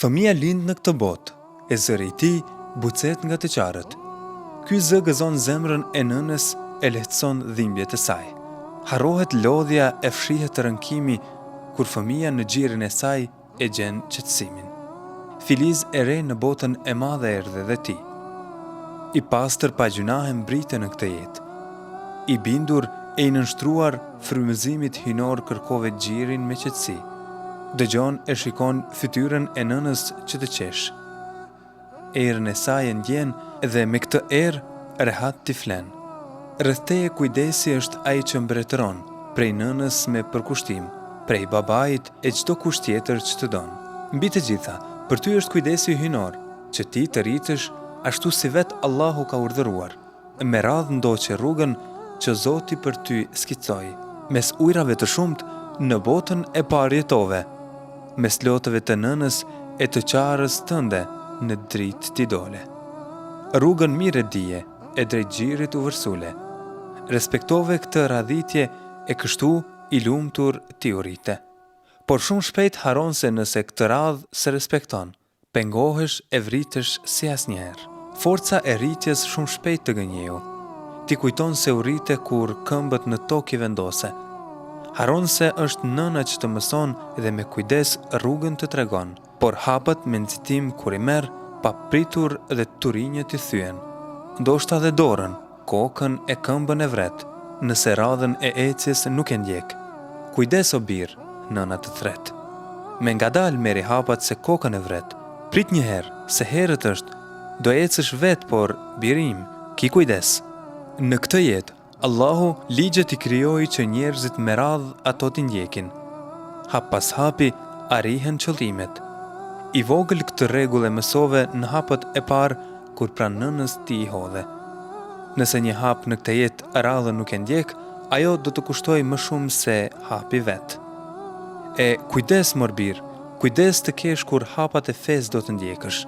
Fëmija lind në këtë botë, e zëri i tij bucet nga të qarët. Ky zë gëzon zemrën e nënës e lehtëson dhimbjet e saj. Harrohet lodhja e fshihet rënkimi kur fëmija në gjirin e saj e gjen qetësimin. Filiz e re në botën e madhe erdhe dhe ti. I pastër pa gjynahe mbrite në këtë jetë. I bindur e i nënshtruar frymëzimit hyjnor kërkove gjirin me qetësi. Dëgjon e shikon fytyrën e nënës që të qesh. Erën e saj e ndjen dhe me këtë erë rehat ti flen. Rreth teje kujdesi është ai që mbretëron, prej nënës me përkushtim, prej babait e çdo kush tjetër që të don. Mbi të gjitha, për ty është kujdesi hyjnor, që ti të rritësh ashtu si vetë Allahu ka urdhëruar. Me radhë ndoqe rrugën që Zoti për ty skicoi. Mes ujërave të shumtë në botën e parë jetove, mes lotëve të nënës e të qarës tënde në dritë ti dole. Rrugën mirë e dije e drejt gjirit u vërsule. Respektove këtë radhitje e kështu i lumtur ti u rrite. Por shumë shpejt harron se nëse këtë radhë s'e respekton. Pengohesh e vritesh si asnjëherë. Forca e rritjes shumë shpejt të gënjeu. Ti kujton se u rrite kur këmbët në tokë i vendose. Harron se është nëna që të mëson dhe me kujdes rrugën të tregon, por hapat me nxitim kur i merr, papritur dhe turinjtë i thyen. Ndoshta dhe dorën. Kokën e këmbën e vret, nëse radhën e ecjes nuk e ndjek. Kujdes o bir, nëna të thret. Me ngadalë merri hapat se kokën e vret. Prit një herë, se herët është, do ecësh vetë por, bir im, ki kujdes. Në këtë jetë, Allahu ligjet i krijoi që njerëzit me radhë ato t'i ndjekin. Hap pas hapi arrihen qëllimet. I vogël këtë rregull e mësove në hapat e parë kur pranë nënës ti i hodhe. Nëse një hap në këtë jetë radhën nuk e ndjek, ajo do të kushtojë më shumë se hapi vetë. E kujdes mor bir, kujdes të kesh kur hapat e fesë do të ndjekësh.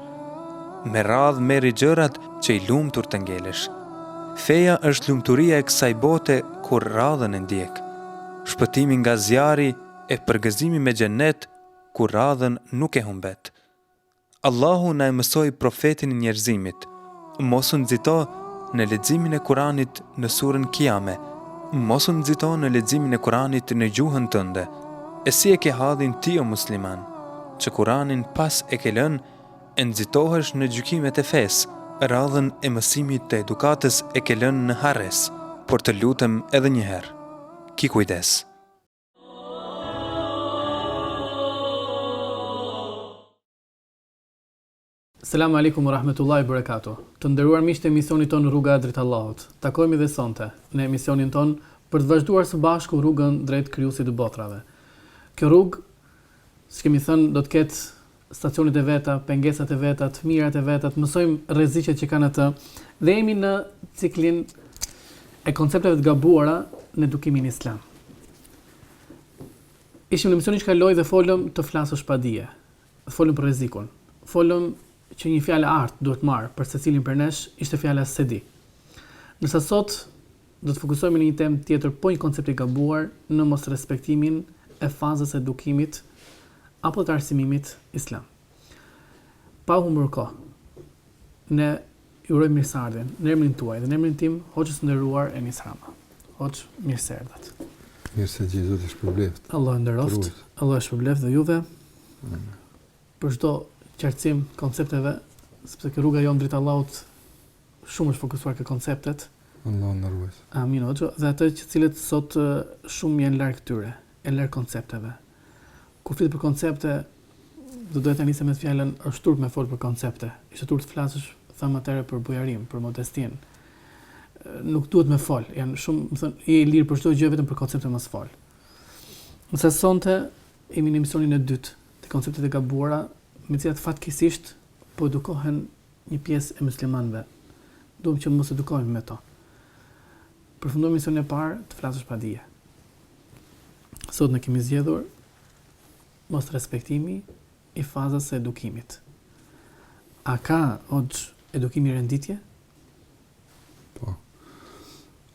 Me radhë merri gjërat që i lumtur të ngelesh. Feja është lumturia e kësaj bote kur radhën e ndjek. Shpëtimi nga zjarri e përgëzimi me xhenet kur radhën nuk e humbet. Allahu na e mësoi profetin e njerëzimit, Mos u nxito në leximin e Kur'anit në surën Kijame, mos u nxito në leximin e Kur'anit në gjuhën tënde. E si e ke hallin ti o musliman, që Kur'anin pas e ke lënë e nxitohesh në gjykimet e fesë, radhën e mësimit të edukatës e ke lënë në harresë. Por të lutem edhe një herë, ki kujdes. Selamu alikum u rahmetullahi u brekatu. Të nderuar miq të emisionit tonë Rruga Drejt Allahut. Takohemi dhe sonte në emisionin tonë për të vazhduar së bashku rrugën drejt Krijuesit të Botëve. Kjo rrugë, siç kemi thënë, do të ketë stacionet e veta, pengesat e veta, të mirat e veta, të mësojmë rreziqet që ka në të dhe jemi në ciklin e koncepteve të gabuara në edukimin islam. Ishim në emisionin që kaloi dhe folëm të flasësh pa dije. Folëm për rrezikun. Folëm që një fjalë e artë duhet marrë për secilin prej nesh ishte fjala s'e di. Ndërsa sot Do të fokusohemi në një temë tjetër po një koncept i gabuar në mosrespektimin e fazës së edukimit apo të arsimimit islam. Pa humbur kohë, ne ju urojmë mirëseardhjen, në emrin tuaj dhe në emrin tim, Hoxhës së nderuar, Enis Rama. Hoxhë, mirë se erdhët. Mirë se gjeta, të shpërbleftë. Allahu të nderoftë, Allahu shpërbleftë dhe juve. Mm. Për çdo qartësim koncepteve, sepse kjo rruga jonë drejt Allahut Shumë është fokusuar te konceptet. Allahu na ruajttë. Amin hoxhë, dhe atë që të cilët sot shumë janë larg tyre, e larg koncepteve. Kur flet për koncepte, do doja ta nisem me fjalën është turp me fol për koncepte. Ishte turp të flasësh, thamë atëherë për bujarinë, për modestinë. Nuk duhet me fol, janë shumë, me thënë, je i lirë për çdo gjë vetëm për koncepte mos fol. Ndërsa sonte jemi në emisionin e dytë te konceptet e gabuara, me të cilat fatkeqësisht po edukohen Një pjesë e myslimanëve, duhet që mos edukohemi me to. Përfundoi emisioni i parë të flasësh pa dije. Sot ne kemi zgjedhur mosrespektimi i fazës së edukimit. A ka, hoxhë, edukimi renditje? Po.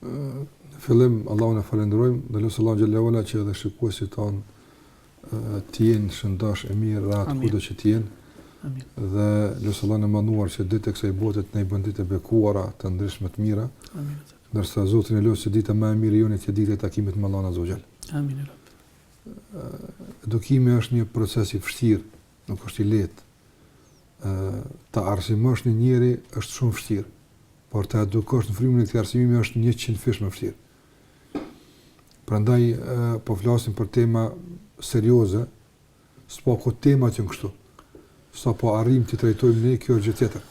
Në fillim, Allahun e falenderojmë, dhe e lus Allahun xhele ue ala që edhe shikuesit tanë të jenë shëndosh e mirë, rahat kudo që të jenë, dhe e lus Allahun e madhëruar që ditët e kësaj bote të na i bën ditë të bekuara, të ndritshme, të mira, Amin. ndërsa Zotin e lus që dita ma e mirë jona të jetë dita e takimit me Allahun azze ue xhel. Amin. Edukimi është një proces i vështirë, nuk është i lehtë, ta arsimosh një njeri është shumë e vështirë, por ta edukosh në frymën e këtij arsimimi është njëqindfish më e vështirë. Prandaj po flasim për tema serioze, së paku temat janë kështu. Sa po arrijmë t'i trajtojmë ne kjo gjë tjetër.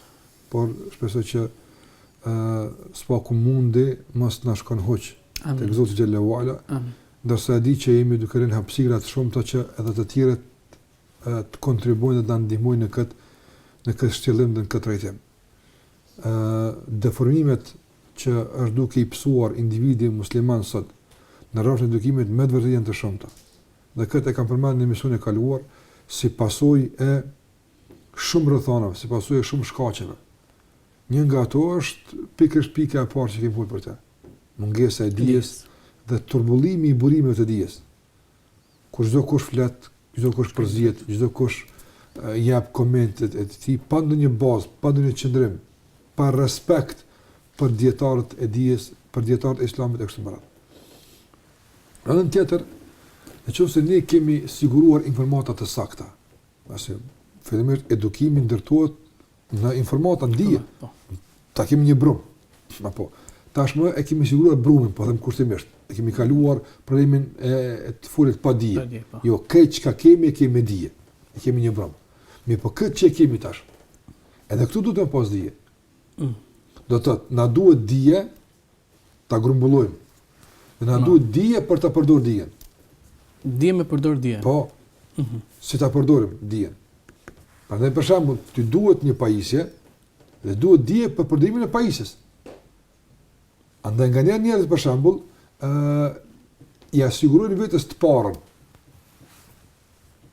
Por shpresoj që ë së paku mundi mos na shkon huq tek Zoti xhele ue ala. Amin. Ndërsa e di që jemi duke lënë hapësira të shumta që edhe të tjerët të kontribuojnë dhe të na ndihmojnë në këtë në këtë shtjellim dhe në këtë drejtim. Ë deformimet që është duke i pësuar individi musliman sot në rrafshin e edukimit me të vërtetë janë të shumta. Dhe këtë e kam përmendur në emisionin e kaluar si pasojë e shumë rrethonave, si pasojë e shumë shkaqeve. Një nga ato është pikërisht pika e parë që kemi folur për të. Mungesa e dijes dhe turbullimi i burimeve të dijes. ku çdo kush flet, çdo kush përzihet, çdo kush jep komentet e të tij pa ndonjë bazë, pa ndonjë qëndrim, pa respekt për dietarët e dijes, për dietarët e Islamit e kështu me radhë. Në anën tjetër, nëse ne kemi siguruar informata të sakta, pasi fillimisht edukimi ndërtohet Në informata, në dije. Po. Ta kemi një brum. Apo tashmë e kemi siguruar brumin, po them kushtimisht. E kemi kaluar problemin e, e të folit pa dije. Pa dije po. Jo, këtë çka kemi e kemi dije. E kemi një brum. Mirëpo këtë që kemi tash. Edhe këtu duhet me pas dije. Mm. Do të thotë, na duhet dije Ta grumbullojmë. Dhe na duhet dije për ta përdorur dijen. Dije me përdor dijen. Po. Mhm. Si ta përdorim dijen. Për shembull, të duhet një pajisje dhe duhet dije për përdorimin e pajisjes. Andaj nganjëherë njerëzit për shembull, ë uh, i asigurojnë vetes të parën.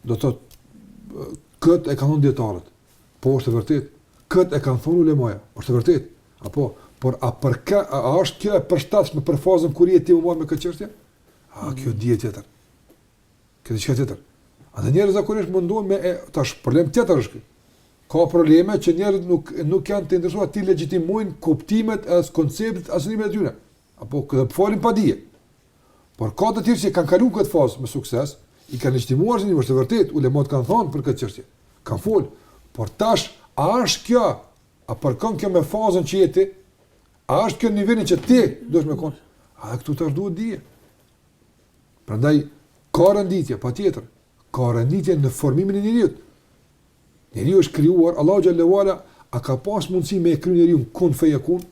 Do të thotë kët e kanë thënë dijetarët. Po është e vërtetë. Kët e kanë thonë ulemaja. Është e vërtetë. Apo, por a përkon, a është kjo e përshtatshme për fazën ku je ti me u marr me këtë çështje? A mm. kjo dije tjetër. Kjo dije tjetër. A dhe njerëzit zakonisht mundohen me e, tash problem tjetër është ky. Ka probleme që njerëzit nuk nuk janë të interesuar t'i legjitimojnë kuptimet e as konceptit as mendimet e tyre. Apo këtë po folin pa dije. Por ka të tjerë që kanë kaluar këtë fazë me sukses, i kanë legjitimuar se është vërtet, ulemat kanë thënë për këtë çështje. Kanë fol, por tash a është kjo A përkon kjo me fazën që je ti? A është kjo niveli që ti duhet me konë? A e këtu të duhet dije? Prandaj, ka renditje, patjetër, ka renditje në formimin e njeriut. Njeriu është krijuar, Allahu xhele ue ala, a ka pas mundësi me e kriju njeriun kun fejekun?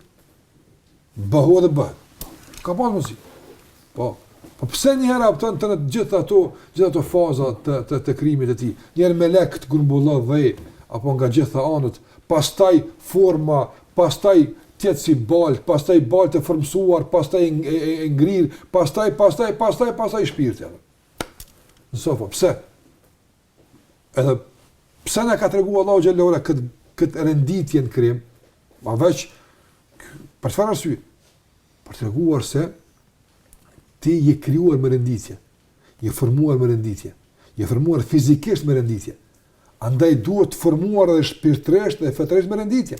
Bëhu dhe bëhet. Ka pas mundësi. Po, po pse një herë apëton të në gjithë ato, gjithë ato faza të, të, të krijimit të tij? Njëherë melekët grumbullon dhe, apo nga gjitha anët, pastaj forma, pastaj të jetë si baltë, pastaj baltë e formësuar, pastaj e ngrirë, pastaj, pastaj, pastaj, pastaj shpirti. Në sofa, pse? Edhe pse na ka treguar Allahu xhelle ve ala kët kët renditje në krijim, përveç për çfarë arsye? Për të treguar se ti je krijuar me renditje, je formuar me renditje, je formuar fizikisht me renditje. Andaj duhet të formohesh edhe shpirtërisht dhe fetarisht me renditje.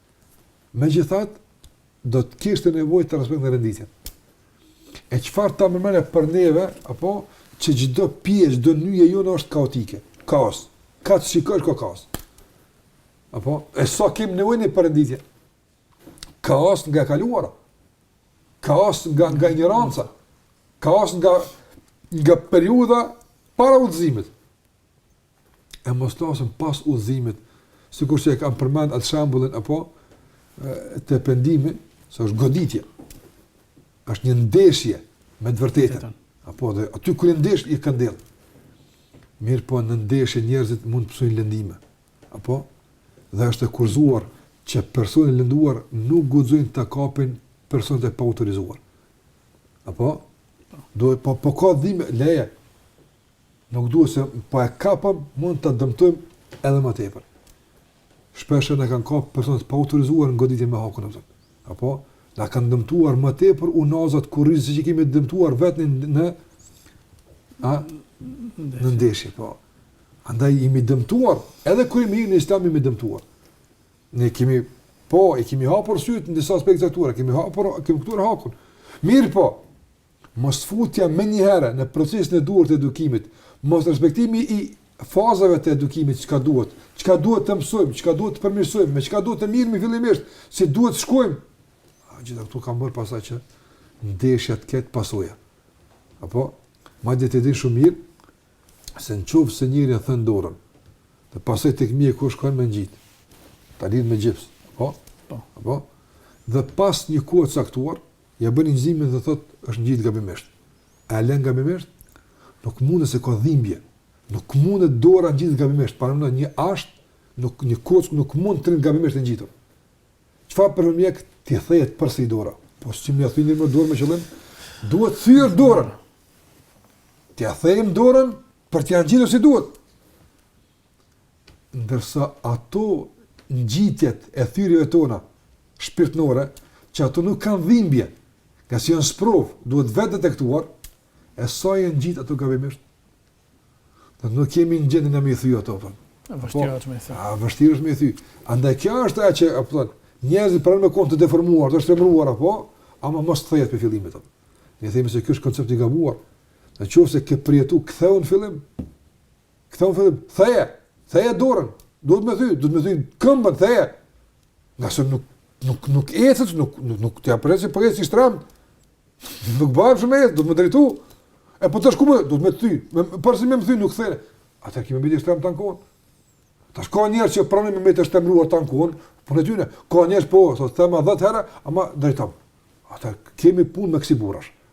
Megjithatë, do të kishte nevojë të respektonte renditjen. E çfarë të themi për neve, apo, që çdo pjesë, çdo nyje jona është kaotike, kaos, ka të shikosh kaos. Apo, e sa so kemë nevojë ne për renditje? Kaos nga e kaluara, kaos nga, nga ignoranca, kaos nga, nga periudha para udhëzimit. e mos flasim pas udhëzimit, sikur që e kam përmend atë shembullin apo të pendimi, se është goditje. Është një ndeshje me të vërtetën. Apo dhe aty kur ndesh i këndellesh. Mirëpo në ndeshje njerëzit mund të pësojnë lëndime. Apo dhe është e theksuar që personin e lënduar nuk guxojnë ta kapin personat e paautorizuar. Apo duhet po po ka dhime leje. Nuk duhet se po e kapëm mund ta dëmtojmë edhe më tepër. Shpesh na kanë kapë persona të paautorizuar në goditje me hakun, apo? Apo na kanë dëmtuar më tepër unazat e kurrizit se që kemi dëmtuar veten në a në ndeshje, po. Andaj jemi dëmtuar, edhe kur jemi në Islam jemi dëmtuar. Ne kemi po, e kemi hapur sytë në disa aspekte të tjera, kemi hapur, kemi kuptuar hakun. Mirëpo, Mosfutja menjëherë në procesin e duhur të edukimit, mosrespektimi i fazave të edukimit çka duhet, çka duhet të mësojmë, çka duhet të përmirësojmë, me çka duhet të merremi fillimisht, si duhet të shkojmë, të gjitha këto kanë bërë pastaj që ndeshja të ketë pasoja. Apo, madje ti e di shumë mirë, se në qoftë se njeriu e then dorën, dhe pastaj te mjeku shkon me e ngjit, ta lidh me gjips, apo? Po. Apo? Dhe pas një kohe të caktuar, Ia bën incizimin dhe thotë, është ngjit gabimisht. A e lën gabimisht? Nuk mundet se ka dhimbje. Nuk mundet dora e ngjit gabimisht. Paramendo një asht, nuk një kockë nuk mund të rrijë gabimisht e ngjitur. Çfarë bën mjeku? Ta then përsëri dorën? Po si me m'thy mua dorën me qëllim? Duhet thyer dorën. T'ia then dorën për ta ngjitur si duhet. ndërsa ato ngjitjet e thyerjeve tona shpirtërore, që ato nuk kanë dhimbje, ngase janë sprovë, duhet vetë detektuar, e sa janë ngjitë ato gabimisht, dhe nuk jemi në gjendje ne me i thy ato, për. A vështirë po, është me i thy. A vështirë është me i thy. Andaj kjo është e që, apo, po njerëzit pranojnë me kon të deformuar, të shtrembëruar, apo, ama mos të thehet prej fillimit, apo. Ne themi se ky është koncept i gabuar, në qoftë se ke përjetu kthehu në fillim, Këta më fëtëm, theje, theje dorën, duhet me thy, duhet me thy këmbën, theje. Ngase nuk, nuk, nuk ecet, nuk, nuk, nuk të japërën si përgjë po ec shtrembër. Nuk bëhem shumë ecet, duhet me drejtu. E po tash ku më, duhet me thy, me, përsëri me ma thy, nuk thëre. A ti ke me mbet i shtrembër tanë kohën. Tash ka njerëz që pranojnë me mbet i shtrembëruar tanë kohën, po në dynja, ka njerëz që po, thot, thema dhetë herë, ama drejtoma. A të kemi punë me kësi burrash.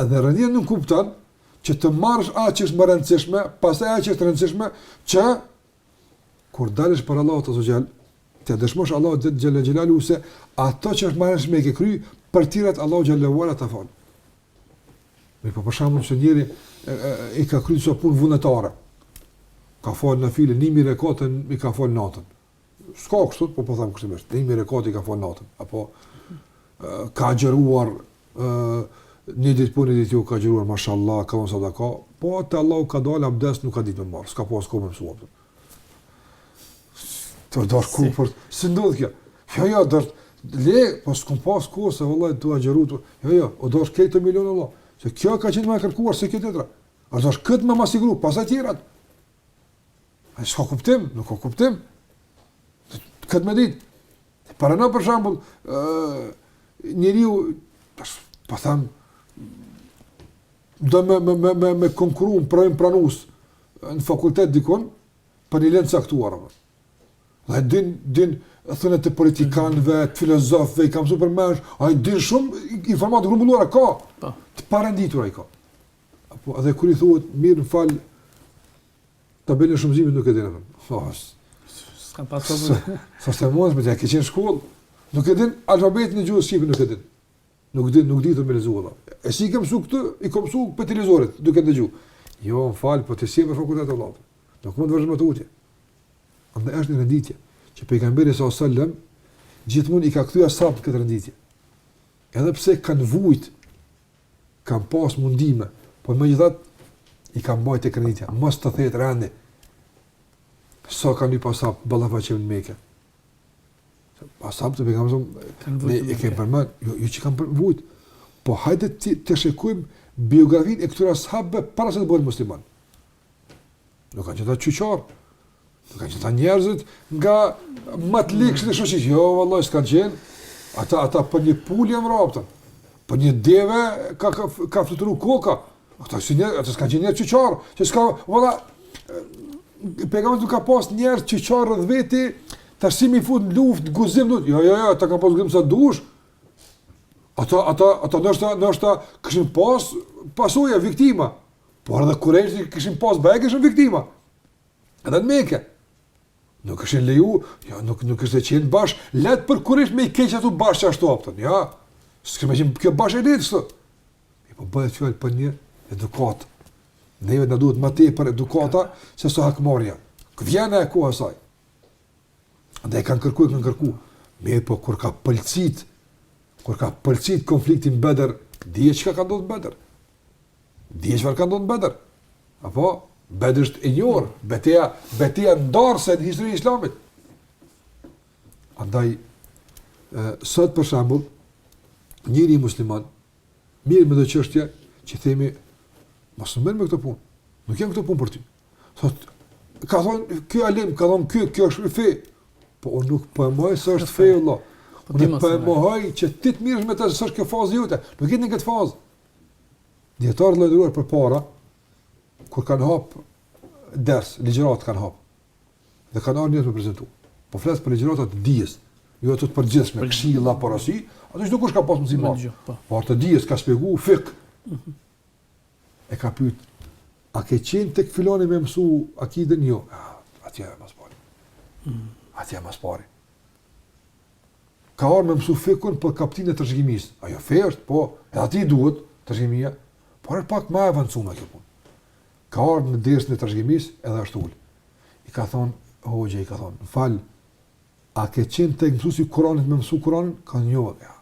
Edhe renditja nënkupton që të marrësh atë që është më e rëndësishme, pastaj atë që është e rëndësishme që kur dalësh para Allahut xhel, t'i dëshmosh Allahut xhel-le xhelaluhu se ato që është më e rëndësishme ke kry, për tjerat Allahu xhelalu wala ta fal. Me po për shembull se njeriu i ka kryer sa punë vullnetare. Ka fal nafile, një mijë rekate i ka fal natën. S'ka kështu, po po tham kështu mështë, një mijë rekate i ka fal natën, apo ka agjëruar, një ditë po një ditë jo ka agjëruar, mashallah, ka dhanë sadaka, po te Allahu ka dalë, abdes nuk ka ditë me marrë, s'ka pas kohë me mësu. Po. Të dërë ku për të, si ndodhë kjo? Jo, jo, dërë, le, po s'kam pas kohë, se vëlla, tu agjëru, të... jo, jo, o dërë kejtë të milionë, Allah, se kjo ka qenë më e kërkuar se kjo tjetra, a dërë këtë me ma siguru, pastaj tjerat, Ai s'ka kuptim, nuk ka kuptim. Këtë me ditë. Para në për shembull, njeriu, pa po tham, do me, me, me, me, me konkurru për me u pranu në fakultet dikun, për një lëndë të caktuar. Dhe din, din, thënie të politikanëve, të filozofëve, i ka mësu përmendsh, ai din shumë informata të grumbulluara ka, po të parenditura i ka. Po edhe kur i thuhet mirë më fal tabelën e shumëzimit nuk e dinë atë. Po. S'kam pas të bëjë. Sa të mos me të ke qenë shkollë. Nuk e din alfabetin e gjuhës shqipe nuk e din. Nuk din, nuk din me lexuar. E si i ke mësu këto, i kam mësu prej televizorit, duke dëgju. Jo, më fal, po ti s'je për fakultet vëlla. Nuk mund të vazhdojmë tutje. Andaj është një renditje që pejgamberi alejhi selam gjithmonë i ka kthyer sahabët n'këtë renditje. Edhe pse kanë vujt Kanë pas mundime, por megjithatë i ka mbajt tek renditja, mos të thehet rendi. Sa, sa kanë pas ballafaqime në Mekë. Pasap të bëjmë zonë, ne e kemi përmend, jo, jo që kanë vujt. Po hajde të, të shikojmë biografinë e këtyre sahabëve para se të bëhen muslimanë. Nuk kanë qenë ata qyqarë. Nuk kanë qenë ata njerëzit nga më të ligshit e shoqit. Jo, vëllaj, s'kanë qenë. Ata, ata për një pulë e mrapëtën. Për një deve ka, ka, ka fluturu koka. Ata, si njerëz, ata s'kanë qenë njerëz qyqarë. Që s'ka, vëllaj, pejgamberi nuk ka pas njerëz qyqarë rreth veti, të si me i fut në luft, guxim, nuk. Jo, jo, jo, ata kanë pas guxim sa dush. Ata, ata, ata nështë, nështë, kishin pas pasoja, viktima. Por edhe kurejshët kishin pas bëjë, kishin viktima. Edhe në Mekë. Nuk është lejuar, jo, nuk nuk ishte qenë bash lehtë për kurejsh me i hek ato bash që ashtu haptas. Ja. S'ke me qenë kjo bash e drejtë kështu. Mirëpo bëhet fjalë për një edukatë. Neve na duhet më tepër edukata se sa hakmarrja. Vjen edhe koha saj. Dhe kanë kërkuar, kanë kërkuar. Mirëpo kur ka pëlcit, kur ka pëlcit konflikti në Bedër, dihet çka ka ndodhë në Bedër. Dihet çfarë ka ndodhur në Bedër? Apo Bedër është e njohur, beteja, beteja ndarëse në historinë e Islamit. Andaj sot për shembull, njeri musliman merret me do çështje që themi mos u merr me këtë punë. Nuk janë këto punë për ty. Thotë ka thonë ky alim, ka thonë ky, kjo është fe. Po unë nuk po e mohoj se është fe vëlla. Po unë po e mohoj që ti të merresh me të se s'është kjo fazë jote. Nuk je ti në këtë fazë. Dijetarët e nderuar përpara, kur kanë hapë ders, ligjëratë kanë hapë, dhe kanë ardhë njerëzit me prezentu. Po flas për ligjëratat të dijes, jo ato të përgjithshme, për... këshilla, porosi, ato çdokush ka pasë mundësi me i marrë. Po. po ato të dijes, ka shpjegu fikh. Mhm. E ka pytë, a ke qenë tek filani me mësu akiden? Jo, atje ma së pari. Mhm. Atje ma së pari. ka ardhur me mësu fikhun për kaptinën e trashëgimisë. Ajo fe është, po, edhe aty duhet trashëgimia, por është pak ma e vendosun kjo punë. Ka ardhë në dersin e trashëgimisë edhe është ulë. I ka thonë, hoxhë, i ka thonë, më fal, a ke qenë te mësuesi i Kuranit me mësu Kuranin? Ka thonë jo, ja.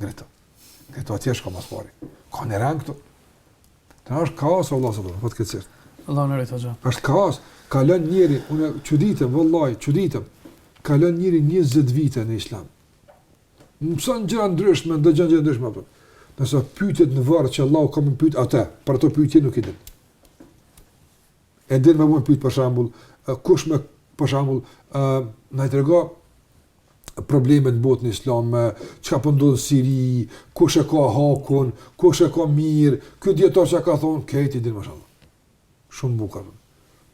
Greto. Greto atje shko ma së pari. Ka në rangë këtu. Të është kaos o vëlla sot, fatkeqësisht. Allah na rujtë hoxha. Është kaos. Ka lënë njeri, unë çuditem vallahi, çuditem. Ka lënë njeri 20 vite në Islam. Mëson gjëra të ndryshme, ndin gjëra të ndryshme apo. Nëse pyetet në varr që Allahu ka me pyet atë, për ato pyetje nuk i din. E din me u pyet për shembull, kush me për shembull, ë, na i trego problemet në botën islame, çka po ndodh në Siri, kush e ka hakun, kush e ka mirë, ky dijetar çka ka thonë, këto i din mashallah. Shumë bukur.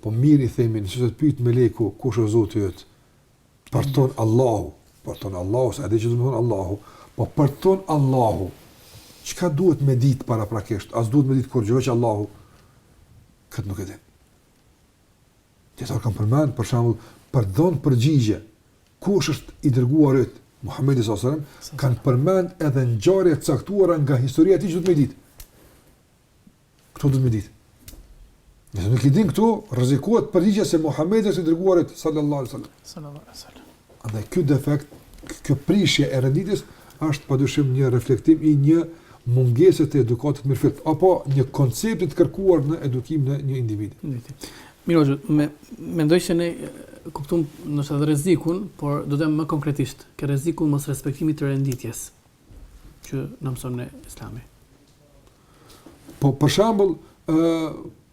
Po mirë i themi, nëse të pyet meleku, kush është Zoti yt? Po thonë Allahu, po thonë Allahu, s'e di ç'do të thotë Allahu, po po thonë Allahu. Çka duhet me dit para praktikisht? A s'duhet me dit kush është Allahu, këtë nuk e din. Dijetarët kanë përmend për shembull për të dhënë përgjigje kush është i dërguari yt Muhamedi sallallahu alaihi wasallam kanë përmend edhe ngjarje të caktuara nga historia e tij që duhet me ditë. Kto duhet me ditë. Nëse nuk i din këto, rrezikohet përgjigja se Muhamedi është i dërguari yt sallallahu alaihi wasallam. Sallallahu alaihi wasallam. Andaj ky defekt, kjo prishje e renditjes është padyshim një reflektim i një mungese të edukatës mirëfillt apo një koncepti të kërkuar në edukim në një individ. Mirë, me mendoj se ne kuptum edhe rrezikun, por do t'them konkretisht, ke rreziku i mosrespektimit të renditjes që na mëson neve Islami. Po për shembull, ë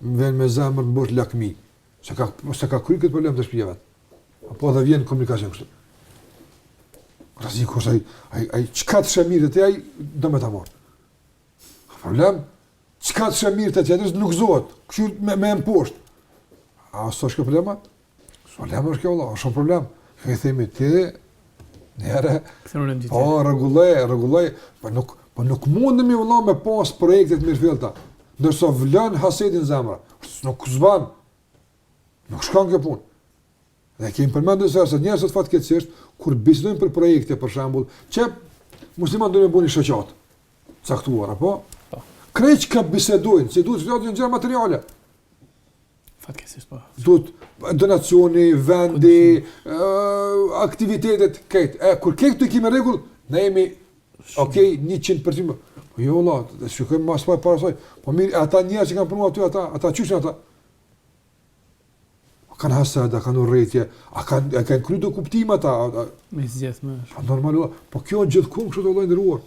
Më vjen me zemër të mbushur lakmi. Se ka se ka kry këtë problem te shpija vet. Apo dhe vjen komunikacion kështu. Razi ku ai ai ai çka t'sheh mirë te ti ai do me ta marrë. Ka problem. Çka t'sheh mirë te tjetri nuk gzohet. Ky me më mposht. A është kjo problema? Problem është kjo vëlla, është problem. Ju themi ti njëra. Po rregulloj, rregulloj, po nuk po nuk mundemi vëlla me pas projektet mirëfillta. Nëse vlon hasedi n'zemra. Nuk bën. Nuk shkon kjo punë. Dhe kemi përmendur se sot njerëzit fatkeqësisht kur bisedojnë për projekte për shembull, që muslimanët dojnë me bo një shoqatë caktuar apo? Po. Krejt çka bisedojnë, si duket janë gjëra materiale. Fatkeqësisht po. Duhet donacioni, vendi, aktivitetet, këtë. E, kur këto i kemi n'rregull, ne jemi, okej, okay, 100%. Po jo, vlla, dhe shukëm mas pa e parasoj. Po mirë, ata njerëz që kanë me punu aty, ata, ata qysh janë ata. A kanë hased, a kanë urrejtje, a kanë kan kry do kuptim ata. A, a... Me zgjeth me është. Po normal, po kjo gjithë kumë kështë të lojnë ruar.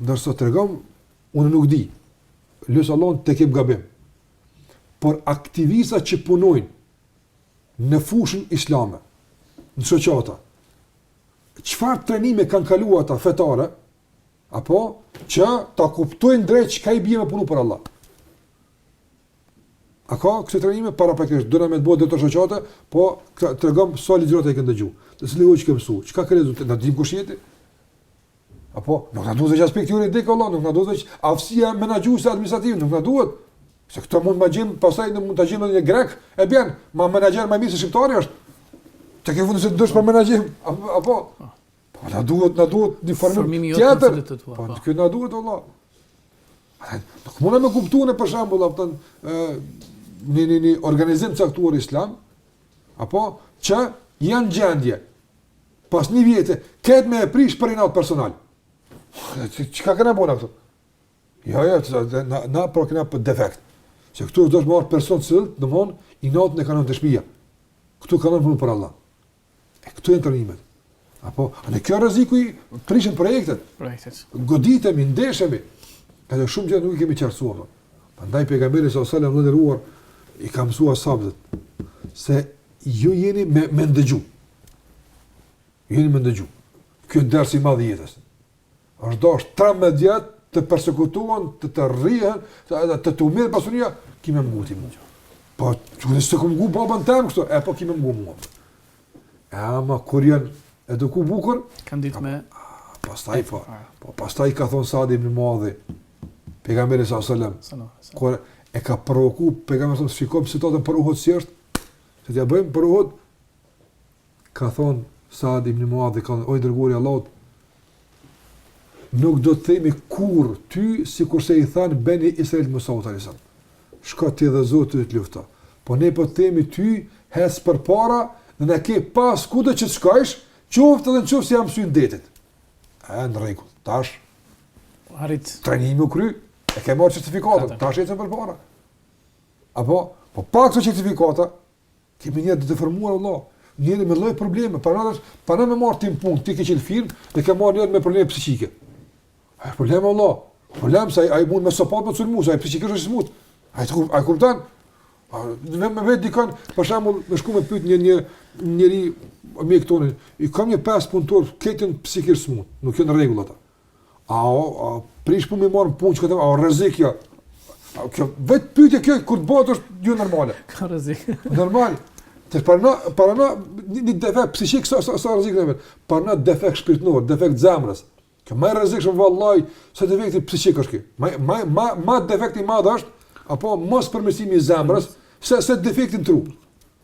Ndërsa tregom, unë nuk di. Lus Allahun të kem gabim. Por aktivistat që punojnë në fushën islame, në shoqata, çfarë trajnime kanë kaluar ata fetare? Apo që ta kuptojnë drejt çka i bie me punu për Allah. A ka kësi trajnime para se dikush don me u bë pjesë te shoqata, po na tregon sa ligjërata i ke ndëgju. Te cili hoxhë ke msu, çka ka rezultat, ta dimë kush je ti? Apo, nuk na duhet veç aspekti juridik, vlla, nuk na duhet veç aftësia menaxhuese administrative, nuk na duhet. Se këto mund të gjejmë, pastaj në mund të gjejmë një grek, e bën, ma menaxher më mirë se shqiptari është. Tek e fundit nëse dush për menaxhim, apo? Po na duhet, na duhet një formim tjetër. Po, po. kjo na duhet, vlla. Nuk mund të kuptojmë për shembull, apo në në në organizim caktuar islam, apo që janë gjendje Pas një vjeti, ke të me e prish për inat personal. Çka kena bo na këtu? Jo, jo, të zezë, na, na pra kena për defekt. Se këtu është dashtë marrë persona të cilët, domethanë, inatin e kanë lanë te shpija. Këtu kanë punë për Allah. E këtu janë trajnimet. Apo, ama ky o rreziku i prishin projektet. Projektet. Goditemi, ndeshemi. Edhe shumë gjëra nuk i kemi qartësua. Po. Andaj pejgamberi s.a.s. i nderuar i ka mësua sahabët se Ju keni me më ndëgju. Ju keni me ndëgju. Ky ders i madh i jetës. Është dash 13 vjet të persekutohen, të të rrihen, të të, të, t'u merret pasunia, ki me më ngu ti mu. Po, qe nëse ki me ngu babën tem kështu, e po ki me më ngu mu. E ama, kur janë eduku bukur, kanë ditë me... Pastaj, po, po, pastaj ka thonë Sadi ibn Muadhi, pejgamberi s.a.s. Kur e ka provoku, pejgamberi s.a.s. shikon situatën për Uhud si është, Si t'ia bëjmë për Uhud, ka thonë Saad ibn Muadhi, ka thonë, o i dërguari i Allahut, nuk do të themi kurrë ty, sikurse i thanë Beni Israel Musaut alejhi selam. Shko ti dhe Zoti yt e lufto. Po ne po të themi ty, ec përpara, dhe na ke pas kudo që të shkojsh, qoftë dhe në qoftë se ia msyn detit. E, në rregull, tash, Arrit. Trajnimi u kry, e ke marrë certifikatën, tash ec përpara. Apo, po pa këto certifikata, kemi njerëz të deformuar vallah, njerëz me lloj probleme, për nëtër, për në me marrë ti n'punë, ti ke një firmë, dhe ke marrë njerëz me probleme psikike. A o problem? Vallah, problem se ai mund me sopatë me të sulmu, se ai psikikisht është i smutë, a e kupton, ai me vetë dikon, për shambull, me shku me pyt një, një, njëri, me i thonë, i kam një pesë punëtorë, krejt janë psikikisht smutë, nuk janë në rregull ata. A o, a prish punë me i marrë n'punë që këtë, a o rrezik kjo. A o kjo, vetë pyetje kjo, kur të bëhet është një normale. Ka rrezik. Normal. Të paramendo, paramendo, një, një defekt psikik, sa, sa, sa rrezik në vete. Paramendo defekt shpirtnor, defekt i zemrës. Ky o ma i rrezikshëm vallahi, se defekti psikik është kjo. Ma, ma, ma, ma defekt i madh është, apo mospërmirësimi i zemrës, se, se defekti n'trup.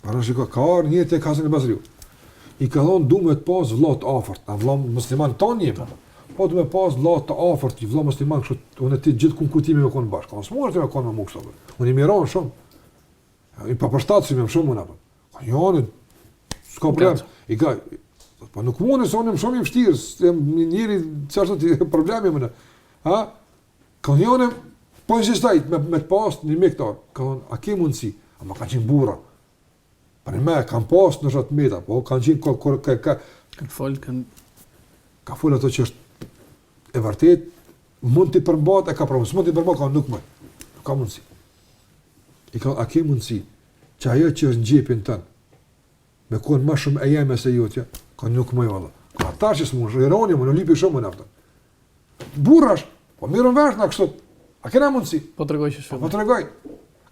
Pra shiko, ka ardhë njëri te Hasan al-Basriu. I ka thonë, du me të pas vlla të afërt, a vlla musliman tani, po. po du me pas vlla të afërt, ni vlla musliman kështu, unë ti gjithkun krejt me konë bashkë. Unë s'mujnë me konë me mu kështu, unë i miron shumë. I pa përshtatë si me më shumë unë, po. Ka thanë, s'ka problem. I ka, po nuk mundë, se unë jam shumë i vështirë, njeri, qashtë të problemi më në. Ha? Ka thonë, po insistoj me, me të pasë një mik të Ka thonë, a ke mundësi? Ama kanë qenë burra. Për e me, kanë pasë ndoshta të meta, po kanë qenë kërë, kërë, kërë, kërë. Kanë folë, kanë... Ka folë ato që është e vërtetë, mund të përmbahet e ka përmbajt, s'mund të përmbahet, ka nuk më, nuk ka mundësi. I ka, a ke mundësi, që ajo që është në xhepin tënd, Me kon më shumë e jeme se jotja, ka nuk më valla. Ka tash që s'mun rroni më në lipi shumë më aftë. Burrash, po mirremi vesh na kështu. A kena mundsi? Po tregoj që shumë. Po tregoj.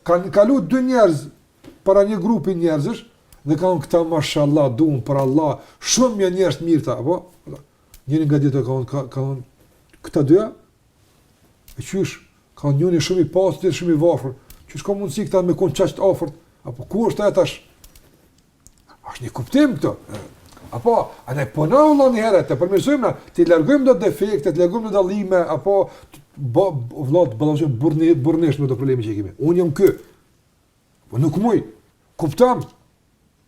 Kan kalu dy njerëz para një grupi njerëzish dhe kanë thanë këta mashallah duhen për Allah, shumë janë njerëz të mirë ta, apo? Njëri nga dy të kanë kanë këta dy E qysh? Ka njëri shumë i pasur, tjetri shumë i varfër. Qysh ka mundësi këta me kon kaq të afërt? Apo ku është ai tash? Është një kuptim këtu. Apo, a ne po na vëllon një herë të përmirësojmë na, t'i largojmë do defekte, të largojmë do dallime, apo bo, vëllot, bëllazhim, burrni, burrnisht me do probleme që i kemi. Unë jam kë, po nuk muj, kuptam,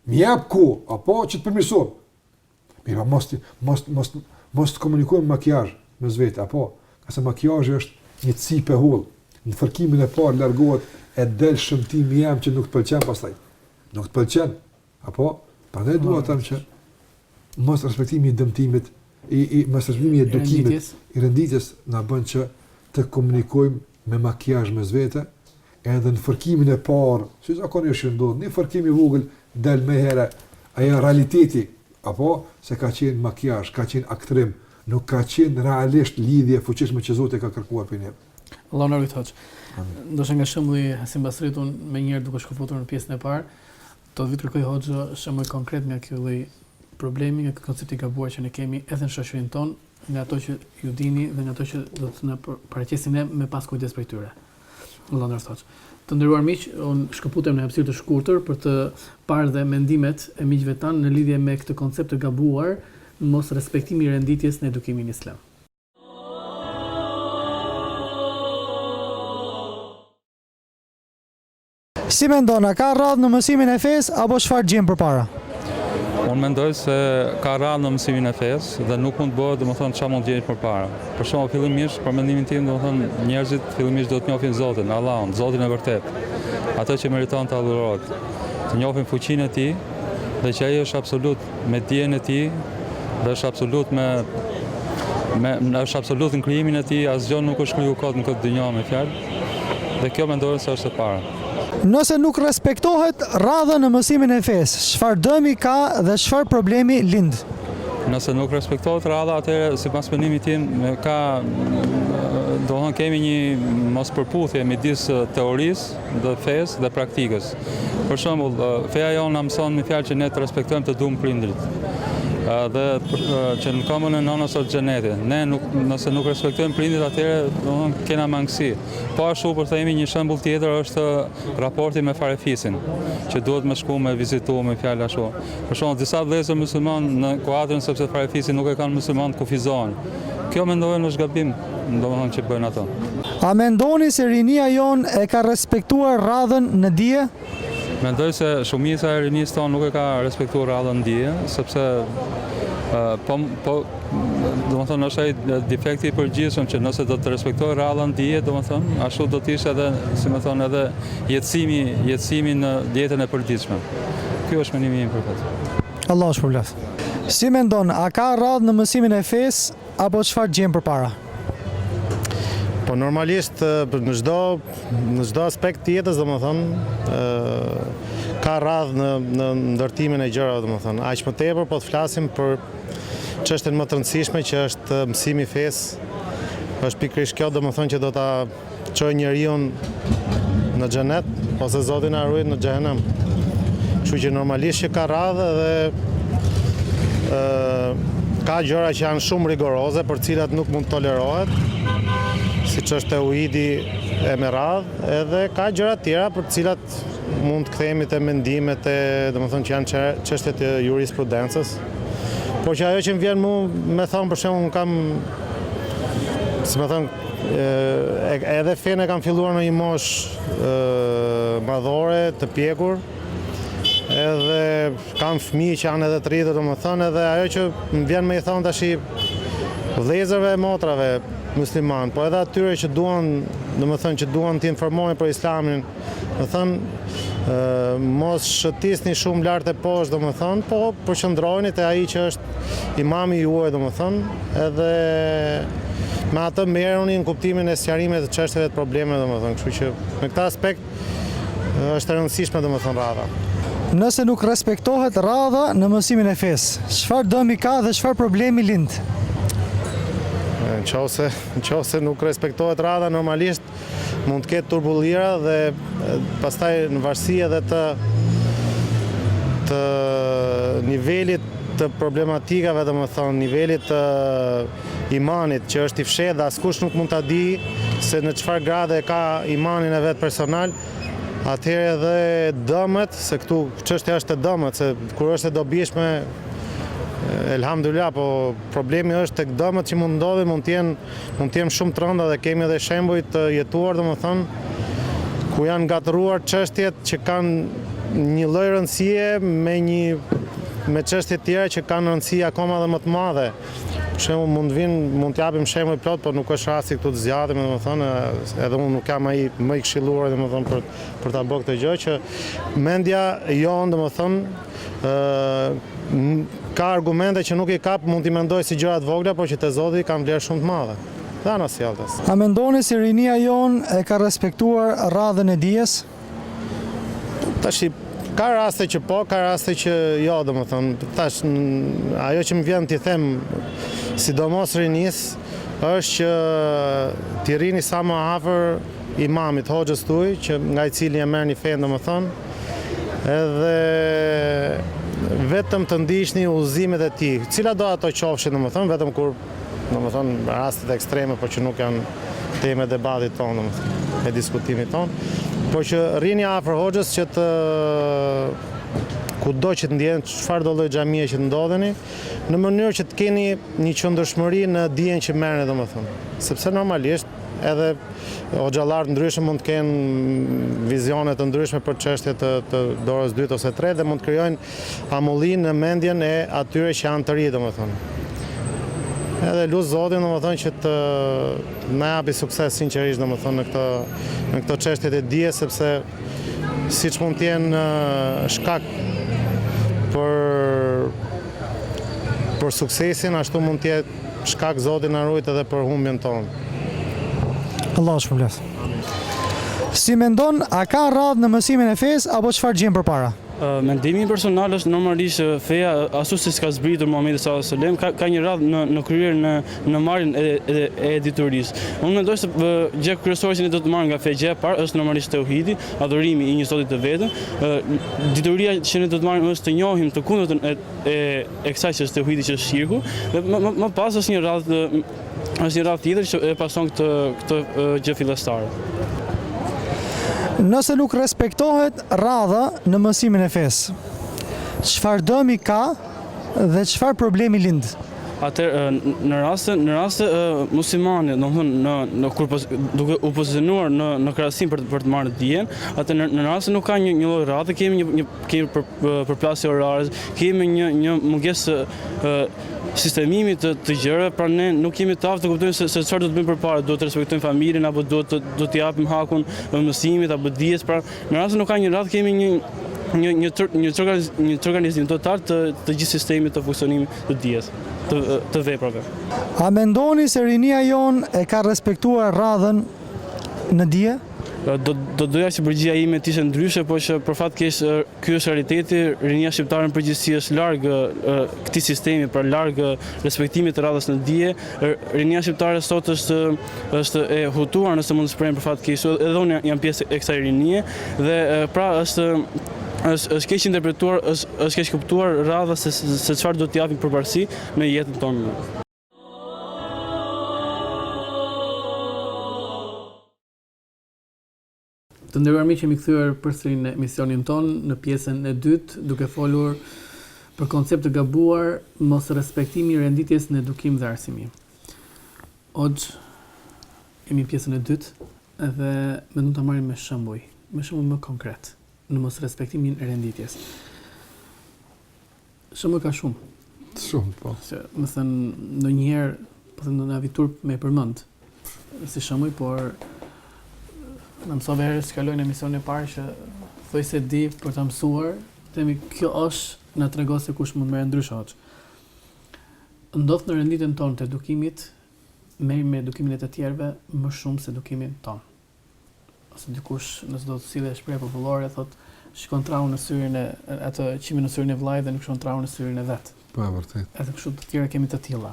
mi jep ku, apo që të përmirësojmë. Mirë, mos të, mos, mos, mos të komunikojmë makijazh mes vete, apo? Se makijazh është një cipë e hullë. Në fërkimin e parë largohet e del shëmtimi jem që nuk të pëlqen pastaj. Nuk të pëlqen, apo? Pra ne duhet që mosrespektimi i dëmtimit, i, i mosrespektimi i edukimit, i renditjes, na bën që të komunikojmë me makijazh mes vete, edhe në fërkimin e parë, si zakonisht që ndodh, një fërkim i vogël del menjëherë ai realiteti, apo se ka qenë makijazh, ka qenë aktrim, nuk ka qenë realisht lidhje e fuqishme që Zoti ka kërkuar prej neve. Allahu na rujt hoxhë. Ndoshta nga shembulli i Hasan Basriut unë menjëherë duke shkëputur në pjesën e parë, Do t'ju kërkoj hoxhë shembuj konkretë nga ky lloj problemi, nga ky koncept i gabuar që ne kemi edhe në shoqërinë tonë, nga ato që ju dini dhe nga ato që do të na paraqesin ne me pas kujdes prej tyre. Allahu të nderoftë hoxhë. Të nderuar miq, unë shkëputem në hapësirë të shkurtër për të parë dhe mendimet e miqve tanë në lidhje me këtë koncept të gabuar mosrespektimi i renditjes në edukimin islam. Si mendon, a ka radhë në mësimin e fesë apo çfarë gjen përpara? Unë mendoj se ka radhë në mësimin e fesë dhe nuk mund të bëhet domethënë ça mund të gjejë përpara. Për shembull, fillimisht, për mendimin tim, domethënë, njerëzit fillimisht do të njofin Zotin, Allahun, Zotin e vërtetë, atë që meriton të adhurohet, të njofin fuqinë e tij, dhe që ai është absolut me dijen e tij, dhe është absolut me është absolut në krijimin e tij, asgjë nuk është kriju kot në këtë dynja me një fjalë. Dhe kjo mendoj se është e para. Nëse nuk respektohet radha në mësimin e fesë, çfarë dëmi ka dhe çfarë problemi lind? Nëse nuk respektohet radha, atëherë sipas mendimit tim ka domethënë kemi një mospërputhje midis teorisë dhe fesë dhe praktikës. Për shembull, feja jonë na mëson një fjalë që ne të respektojmë të duam prindrit. Dhe që në kamën e nënës është xhenneti. Ne nuk nëse nuk respektojmë prindit atëherë, domethënë kena mangësi. Po ashtu po themi një shembull tjetër është raporti me farefisin, që duhet me shku me vizitu me fjalë ashtu. Për shembull, disa vëllezër musliman në kuadrin sepse farefisin nuk e kanë musliman kufizohen. Kjo mendoj është gabim. Me domethënë që bëjnë ato. A mendoni se rinia jonë e ka respektuar radhën në dije? Mendoj se shumica e rinisë tonë nuk e ka respektuar radhën në dije, sepse po, po domethënë është ai defekti i përgjithshëm që nëse do të respektohej radhën në dije, domethënë, ashtu do të ishte edhe, si me thënë, edhe jetësimi, jetësimi në jetën e përgjithshme. Kjo është mendimi im për këtë. Allahu të shpërbleftë. Si mendon, a ka radhë në mësimin e fesë Apo çfarë gjen përpara? Po normalisht në çdo në çdo aspekt të jetës, domethënë, ë ka radhë në në ndërtimin e gjërave, domethënë. Aq më tepër po të flasim për çështjen më të rëndësishme që është mësimi i fesë. Është pikërisht kjo, domethënë që do ta Çojë njeriun në xhenet ose Zoti na ruajt në xhehenem. Kështu që normalisht që ka radhë dhe ë ka gjëra që janë shumë rigoroze për të cilat nuk mund të tolerohet, siç është teuhidi e me radhë, edhe ka gjëra të tjera për të cilat mund të kthehemi te mendimet e, domethënë që janë çështje të jurisprudencës. Por që ajo që më vjen mua me thënë për shembull, unë kam si me thënë Edhe fenë e kam filluar në një moshë madhore të pjekur, edhe kam fmijë që janë edhe të rritë, domethënë, edhe ajo që më vjen me i thënë tashi vlezërve e motrave muslimanë, po edhe atyre që duan, domethënë, që duan të informohen për islamin, domethënë, mos shëtisni shumë lart e poshtë, domethënë, po përqendrohuni te ai që është Imami juaj, domethënë, edhe me atë merruni në kuptimin e sqarimit të çështjeve të problemeve, domethënë, kështu që në këtë aspekt është e rëndësishme domethënë radha. Nëse nuk respektohet radha në mësimin e fesë, çfarë dëmi ka dhe çfarë problemi lind? Në qoftë se nuk respektohet radha normalisht Mund të ketë turbullira dhe pastaj në varësi edhe të të nivelit të problematikave, domethënë, nivelit të imanit që është i fshehtë dhe askush nuk mund ta dijë se në çfarë grade e ka imanin e vet personal, atëherë edhe dëmet, se këtu çështja është te dëmet, se kur është e dobishme, elhamdulilah, po problemi është tek dëmet që mund të ndodhin, mund të jenë Mund të jenë shumë të rënda dhe kemi edhe shembuj të jetuar domethënë ku janë ngatërruar çështjet që kanë një lloj rëndësie me një me çështje të tjera që kanë rëndësi akoma dhe më të madhe. Për shembull mund të vinë, mund të japim shembuj plot, por nuk është rasti këtu të zgjatem, domethënë edhe unë nuk jam ai më i këshilluari domethënë për për ta bërë këtë gjë që mendja jonë domethënë Ka argumente që nuk i kap, mund t'i mendoj si gjëra të vogla, por që te Zoti kanë vlerë shumë të madhe. Dhe anasjelltas. A mendoni se rinia jonë e ka respektuar radhën e dijes? Tash, ka raste që po, ka raste që jo, domethënë, tash ajo që më vjen t'i them sidomos rinisë është që t'i rrini sa më afër imamit, hoxhës tuaj, që nga i cili e merrni fenë, domethënë, edhe vetëm të ndiqni udhëzimet e tij, cilatdo ato qofshin, domethënë, vetëm kur, domethënë, rastet ekstreme, po që nuk janë temë e debatit tonë, domethënë, e diskutimit tonë, po që rrini afër hoxhës që të kudo që të ndiheni, çfarëdo lloj xhamie që të ndodheni, në mënyrë që të keni një qëndrueshmëri në dijen që merrni, domethënë. Sepse normalisht, Edhe hoxhallarë të ndryshëm mund të kenë vizione të ndryshme për çështje të, të dorës së dytë ose tretë dhe mund të krijojnë amulli në mendjen e atyre që janë të rinj, domethënë. Edhe lus Zotin, domethënë që të na japi sukses sinqerisht, domethënë në këtë në këto çështje të dijes sepse siç mund të jenë shkak për për suksesin, ashtu mund të jetë Shkak Zoti na rujt edhe për humbjen tonë. Allahu të shpërbleftë. Amin. Si mendon, a ka radhë në mësimin e fesë apo çfarë gjen përpara? Mendimi im personal është normalisht që feja ashtu siç ka zbritur Muhamedi sallallahu alaihi wasallam ka ka një radhë në në kryer në në marrjen e e, e diturisë. Unë mendoj se gjë kryesore që ne do të marrim nga feja gjë e parë është normalisht tauhidi, adhurimi i një Zoti të vetëm. Dituria që ne do të marrim është të njohim të kundërtën e, e e kësaj që është tauhidi që është shirku, dhe më pas është një radhë është një radhë tjetër që e pason këtë, këtë gjë fillestare. Nëse nuk respektohet radha në mësimin e fesë, çfarë dëmi ka dhe çfarë problemi lind? Atëherë, në rast se, në rast se muslimani, domethënë, në, në kur pos, duke u pozicionuar në, në krahasim për, për të marrë dijen, atëherë në, në rast se nuk ka një, një lloj radhe, kemi një, një Kemi përplasje orare, kemi një mungesë të sistemimit të gjërave, pra ne nuk jemi të aftë të kuptojmë se se çfarë do të bëjmë më parë, do të respektojmë familjen, apo do të japim hakun edhe mësimit, apo dijes, pra në rast se nuk ka një radhë, kemi një një të organizim total të të gjithë sistemit të funksionimit të dijes, të veprave. A mendoni se rinia jonë e ka respektuar radhën Në dije? Do të doja që përgjigja ime të ishte ndryshe, por që për fat keq ky është realiteti, rinia shqiptare në përgjithësi është larg këtij sistemi, pra larg respektimit të radhës në dije. Rinia shqiptare sot është është e hutuar nëse mund të shprehem për fat keq, edhe unë jam pjesë e kësaj rinie dhe pra është është është keq interpretuar, është është keq kuptuar radha se se çfarë duhet t'i japim përparësi në jetën tonë. Të nderuar miq, jemi kthyer përsëri në emisionin tonë në pjesën e dytë, duke folur për koncept të gabuar mosrespektimi i renditjes në edukim dhe arsimim. Hoxhë, jemi në pjesën e dytë dhe mendoj ta marrim me shembuj, me shembuj më konkretë në mosrespektimin e renditjes. Shembuj ka shumë. Shumë, po. Se, më thënë, në njëherë, më po thënë, në ja nisim me përmend, si shembuj, por, në mëso verës që kaloj në emisionin e parë, që thoshte se dituria për ta mësuar, të emi, kjo është na tregon se kush mund me ndryshu hoxhë. Ndodh në renditjen tonë të edukimit, merremi me edukimin e të tjerve, më shumë se edukimin tonë. ose dikush nëse do të sillja shprehjen popullore thotë shikon traun në syrin e atë qimin në syrin e vllait dhe nuk shikon traun në syrin e vet. Po e vërtetë. Edhe kështu të tjera kemi të tilla.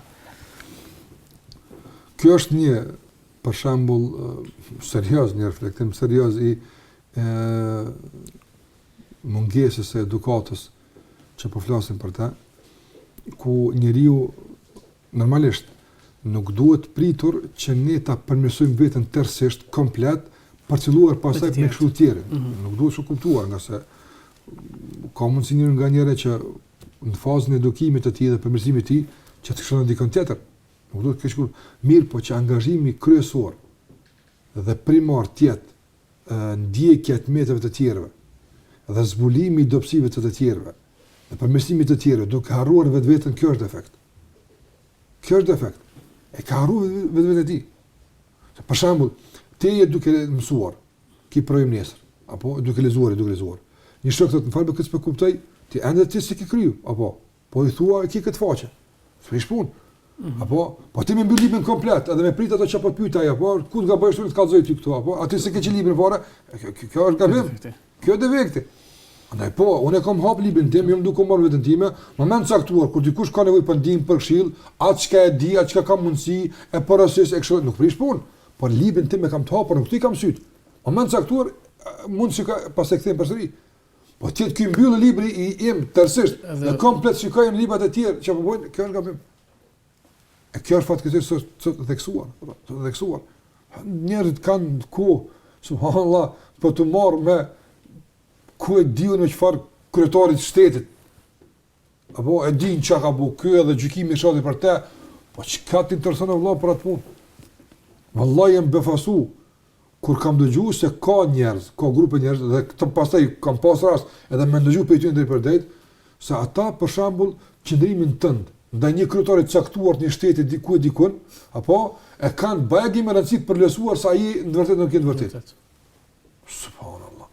Ky është një për shembull serioz, një reflektim serioz i e, mungesës së edukatës që po flasim për ta, ku njeriu Normalisht, nuk duhet pritur që ne ta përmirësojmë veten tërësisht, komplet, për të filluar pastaj me i këshillu të tjerët. Nuk duhet kështu kuptuar, ngase ka mundësi njeriu nganjëherë që në fazën e edukimit të tij dhe përmirësimit të tij, që të këshillon dikënd tjetër. Nuk duhet kështu. Mirëpo që angazhimi kryesor dhe primar të jetë ndjekja e të metave të të tjerëve dhe zbulimi i dobësive të të tjerëve dhe përmirësimi i të tjerëve, duke harruar vetveten, kjo është defekt. Kjo është defekt. E ka harru vetveten e tij. Për shembull, ti je duke mësuar, ki provim nesër, apo duke lexuar, duke lexuar. Një shok të thotë më fal, këtë s'po e kuptoj, ti ende ti s'e ki kry, apo, po i thua, ki këtë faqe. Së një shpunë. Mhm. Apo, po ti me mbyll librin komplet, edhe me prit ato që po të pyet, apo, ku të ga bëjshtu në të kallzoj ty këtu, apo, aty s'e ke çel librin fare, kjo, kjo, kjo është gabim. Kjo është defekti. Andaj po, unë e kam hap librin tim, jam duke marrë veten time, moment caktuar kur dikush ka nevojë për ndihmë, për këshill, atë çka e di, atë çka kam mundësi, e porosisë e kështu nuk prish punë. Por librin tim e kam të hapur, nuk t'i kam sytë. Moment caktuar, mund të shikoj pas e kthem përsëri. Po ti të kem mbyll librin tim tërësisht, e komplet shikojmë librat e tjerë çka po bëjnë, kjo është gabim. E kjo është fatkeqësisht sot sot e theksuar, sot e theksuar. Njerëzit kanë ku subhanallah po t'u marr me ku e din me çfarë kryetarit të shtetit. Apo e din çka ka bo ky edhe gjykimi i Sheriatit për të. Po çka të intereson vëlla për atë punë? Vallahi jam befasu Kur kam dëgju se ka njerëz, ka grupe njerëz dhe këtë pastaj kam pas rast edhe me ndëgju prej tyre drejt për drejt, se ata për shembull qëndrimin tonë ndaj një kryetari të caktuar të një shteti diku e dikun, apo e kanë bazë me rëndësi për vlerësuar se a je në të vërtetë nuk je në të vërtetë. Subhanallah.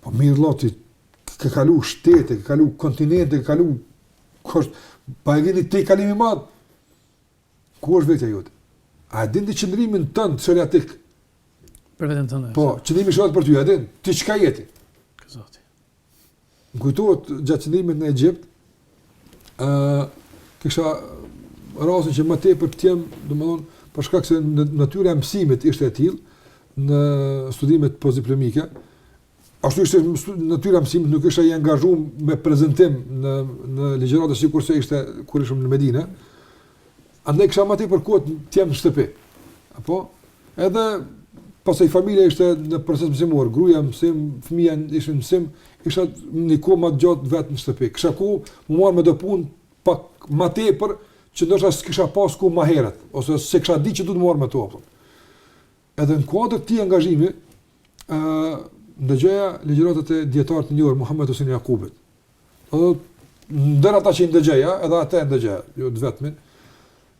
Po mirë o ti, ke kalu shtete, ke kalu kontinente, ke kalu kështë, pa e vini te kalimi madhë, Ku është vetja jote? A e din ti qëndrimin tënd, Sheriatit? Për vetën tënde. Po, qëndrimi i Sheriatit për ty, a din? Ti çka je ti? Te Zoti. Më kujtohet gjatë qëndrimit në Egjipt, ë uh, kisha rastin që më tepër të jem, domethënë, për shkak se natyra e mësimit ishte e tillë në studimet postdiplomike, Ashtu ishte natyra e mësimit, nuk isha i angazhuar me prezantim në në ligjërata sikurse ishte kur ishim në Medinë. Andaj kisha më tepër kohë të jem në shtëpi. Apo edhe pastaj familja ishte në proces mësimor, gruaja mësim, fëmija ishte në mësim, isha një kohë më gjatë vetë në shtëpi. Kisha kohë me u marr me do punë pak më tepër që ndoshta s'kisha pas kohë më herët ose s'kisha ditë që do të marr me to. Edhe në kuadër të këtij angazhimi, ë ndëgjoja ligjëratat e dijetarit të njohur Muhammed Husejn Jakubit. Edhe ndër ata që i ndëgjoja, edhe atë e ndëgjoja, jo të vetmin.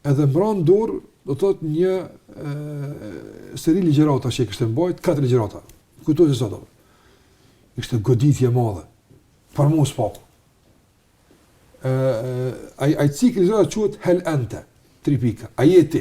Edhe më ra në dorë, do të thotë një ë seri ligjërata që kishte mbajt katër ligjërata. Kujtohet si sot. Ishte goditje e madhe. Për mua s'po. ë ai ai cikli është që quhet hel ente tri pika a je ti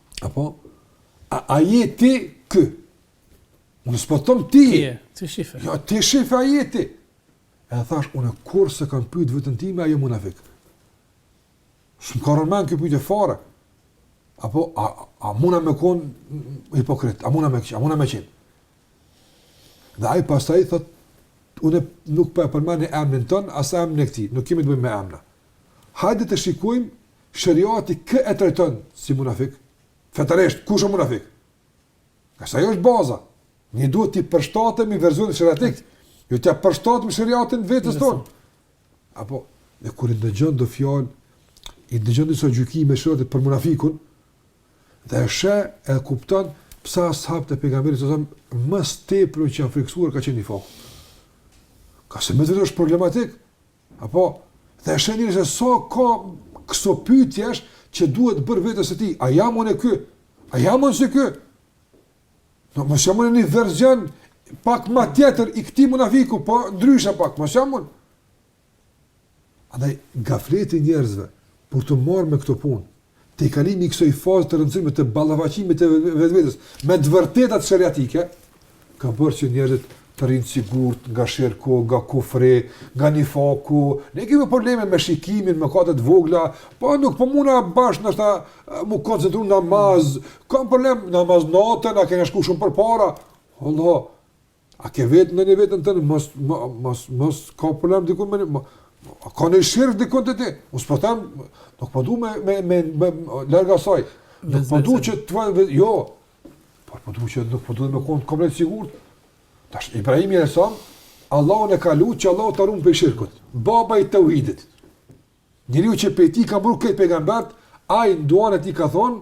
Apo? A, a je ti ky? Unë s'po të tëmë ti. Ti je, ti shihe. Jo, ti shihe a je ti. E unë thash, unë kurrë s'e kam pyet veten time a je munafik. S'më ka ra n'men kjo pyetje fare. Apo, a, a muna me kon hipokrit, a muna me kështë, a muna me qenë. Dhe ai pastaj, thot, unë nuk për po e përmeni emnin ton, as emnin e këtij, nuk kemi të bëjmë me emna. Hajde të shikojmë sheriati kë e trajton si munafik? Fetarisht, kush është munafik? Se ajo është baza. Ne duhet të përshtatemi versionit sheriatik, jo të përshtatim sheriatin vetes tonë. Apo dhe kur i dëgjon do fjalë, i dëgjon disa gjykime të sheriatit për munafikun, dhe e shë e kupton pse as'habët e pejgamberit që janë frikësuar ka qenë i fokë. Ka se më të është problematik, Apo, dhe e sheh njeri se sa ka këso pytjesh që duhet bërë vetes së ti, a jam unë e ky, a jam unë si ky, mos jam unë një verzion pak ma tjetër i këti munafiku, po ndryshe pak, mos jam unë. Andaj gafleti njerëzve, për t'u marrë me këto punë, tejkalimi i kësaj faze të rëndësishme të ballafaqimit të vetvetes me të vërtetat sheriatike ka bërë që njerëzit të rrinë sigurt nga shirku, nga kufri, nga nifaku. Ne kemi probleme me shikimin, mëkatet e vogla, po nuk po muna bash ndoshta m'u koncentru në namaz, kam problem namazin natën, a kena shku shumë përpara. Allah, A ke vetë ndonjëherë veten tënde, mos, mos, mos, ka problem dikun me një, a ka naj shirk dikun te ti, mos po them, nuk po du me, me, me, me, me lërga saj, nuk po du që të vëndë, jo, por po du që nuk po du dhe me konë komplet i sigurt, tash, Ibrahimi alejhi selam, Allahun e ka lutë që Allahu ta run prej shirkit, baba i teuhidit, njeriu që prej tij ka ardhë këta pejgamberët, ai në duanë e tij ka thonë,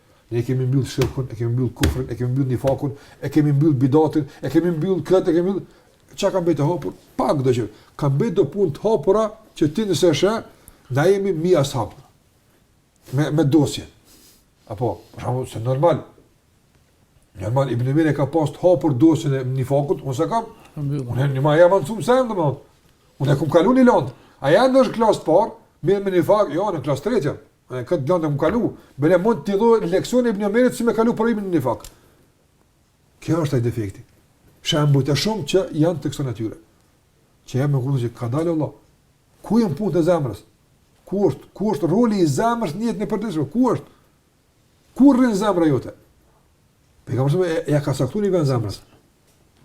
Ne e kemi mbyll shirkun, e kemi mbyll kufrin, e kemi mbyll nifakun, e kemi mbyll bidatin, e kemi mbyll këtë, e kemi mbyll çka ka mbetë hapur, pak dhe që ka mbetë do punë të hapura që ti nëse e shë, na jemi mi as hapur. Me me dosje. Apo, për shembull, se normal. Normal Ibn Omeri e ka pas të hapur dosjen e nifakut, unë e kam mbyll. Unë ne më jam ancu më sendë më. Unë e kam kalu atë lond. A jam në klasë të parë, merrem me nifak, jo në klasë të tretë. Unë këtë lëndë e kam kalu, bile mund t'i dhoj leksion Ibn Omerit si me kalu provimin në nifak. Kjo është ai defekti. Shembujt shumë që janë të kësaj natyre. Që jam me kërëzë që ka dalë Allah. Ku janë punët e zemrës? Ku është? Ku është roli i zemrës në jetën e përditshme? Ku është? Ku rrin zemra jote? Pejgamberi, e, ia ka caktu një vend zemrës.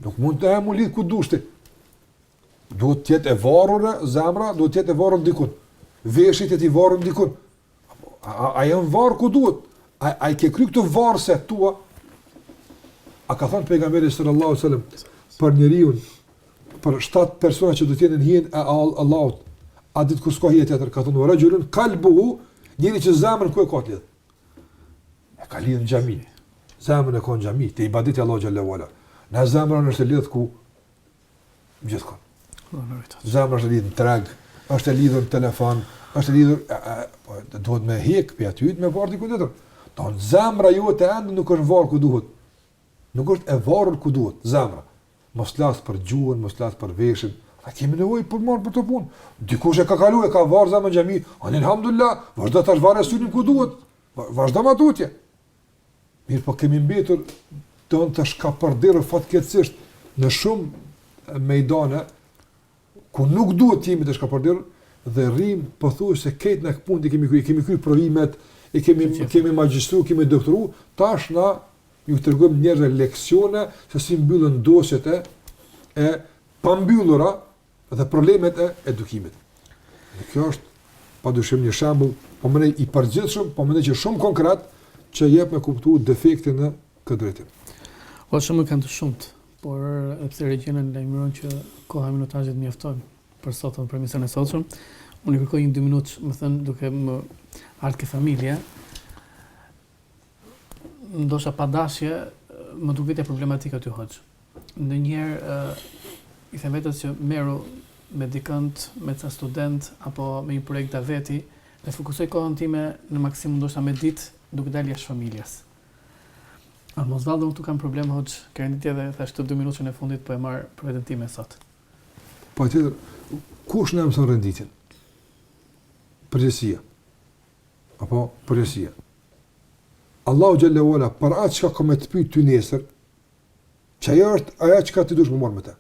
Nuk mund të e me lidhë ku dush ti. Duhet të jetë e varur zemra, duhet të jetë e varur dikun. Veç është e varur dikun. A, a, a jam varë ku duhet? A, a i ke kry këto varëset tua? A ka thonë pejgamberi sallallahu sallam për njeriun, për shtatë persona që do të jenë në hijen e Allahut, atë ditë kur s'ka hije tjetër, ka thonë, ve rexhulun kalbuhu, njeri që zemrën ku e ka të lidhë? E ka lidhë në xhami, zemrën e ka në xhami, te ibadeti i Allahut xhel-le ve ala. Në zemrën është e lidhë ku gjithkund. Zemra është lidhur në treg, është e lidhur në telefon, është e lidhur po duhet me hjek prej aty me varë aty ku duhet. Domethënë zemra jote ende nuk është varë ku duhet. Nuk është e varur ku duhet zemra. Mos flas për gjuhën, mos flas për veshët. A kemi nevojë për marrë për këtë punë? Dikush e ka kaluar, ka varë zemra në xhami. Alhamdulillah, vazhdo tash varë syrin ku duhet. Vazhdo më tutje. Mirëpo kemi mbetur domethënë të shkapërderdhur fatkeqësisht në shumë mejdane ku nuk duhet të jemi të shkapërderdhur dhe rrim pothuajse këtë punë kemi kry, kemi kry provimet, e kemi kemi magjistru, kemi doktoru, tash na ju tregojmë njerëzve leksione se si mbyllen dosjet e e pambyllura dhe problemet e edukimit. Dhe kjo është pa dyshim një shembull, domethënë i përgjithshëm, domethënë që shumë konkret, që jep me kuptu defektin në këtë drejtim. O, po, shembujt janë të shumtë, por e për shkak regjia më lajmëron që koha minutazhit më fton për sotën, për emisionin e sotshëm, unë i kërkoj një dy minuta, domethënë, duke më ardhë te familja, ndoshta pa dashje më duket problematikë aty hoxhë. Ndonjëherë i them vetes që merru me dikënd, me ca student apo me një projekt daveti, dhe fokusoj kohën time në maksimum ndoshta me ditë duke dalë jashtë familjes. A mos vallë unë këtu kam problem hoxhë, te renditja dhe thash të dy minutat e fundit po e marr për veten time sot. Po tjetër, kush na mëson renditjen? Përgjegjësia. apo përgjegjësia. Allahu Xhelle ue Ala, për atë që ka me të pytë ty nesër, që ajo është ajo që ka, të duhet me u marrë me te.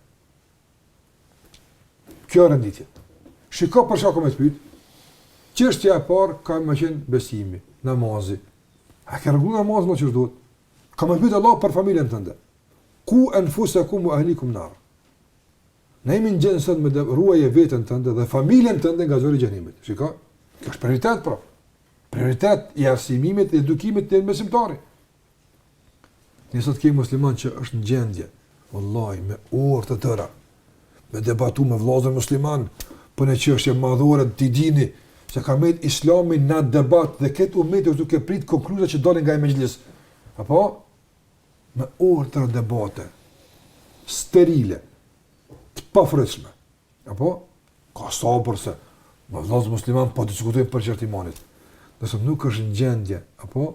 Kjo është renditje. Shiko për çka ka me të pytë, çështja e parë, ka me qenë besimi, namazi. A ke rregullu namazin qysh duhet? Ka me të pytë Allahu për familjen tënde. Ku enfusekum ue ehlikum nara? Ne jemi në gjendje sot domethënë ruaje veten tënde dhe familjen tënde nga zjarri i xhehenemit. Shiko, kjo është prioritet pra. Prioritet i arsimimit dhe edukimit te besimtari. Ne sot kemi musliman që është në gjendje, vallahi me orë të tëra, me debatu me vëllezër musliman për një çështje madhore të dinit se ka mbet Islami në debat dhe ky umet është duke prit konkluzat që dalin nga ai mexhlis. Apo me orë të tëra debate, sterile, të pafrytshme, apo, ka sabër se, me vllazën musliman, po diskutojnë për çështje imanit, domethënë nuk është në gjendje, apo,